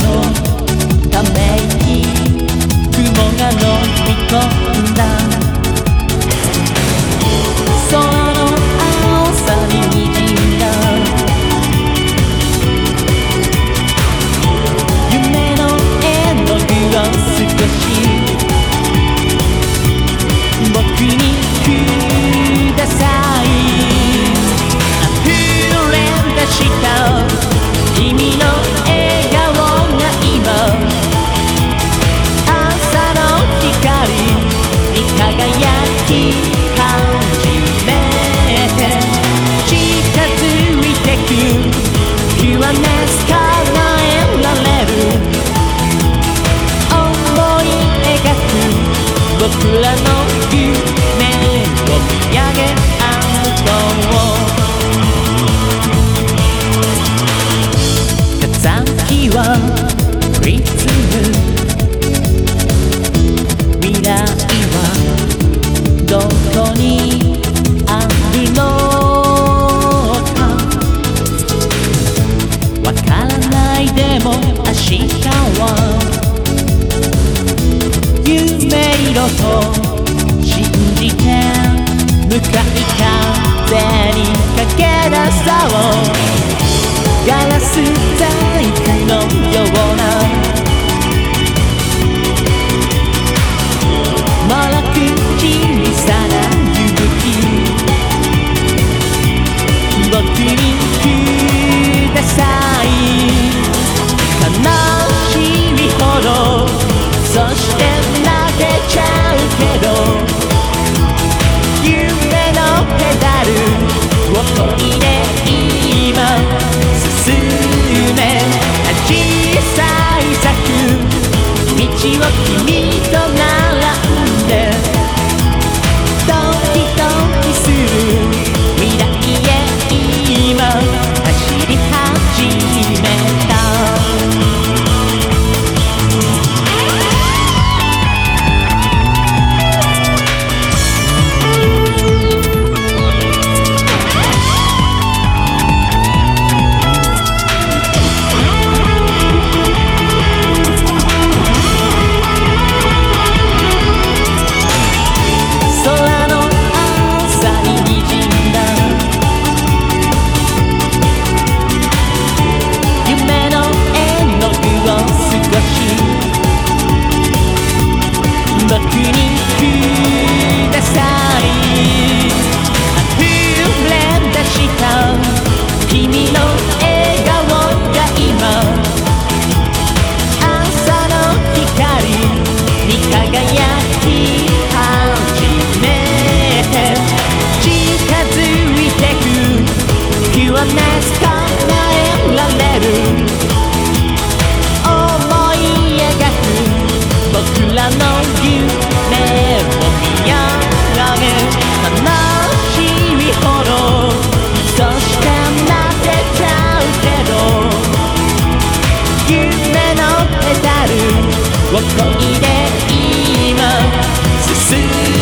のために雲が乗り込むしたわ。夢色と信じて向かい風にかけ出そう。ガラスだ椿に引きさいこいで今進む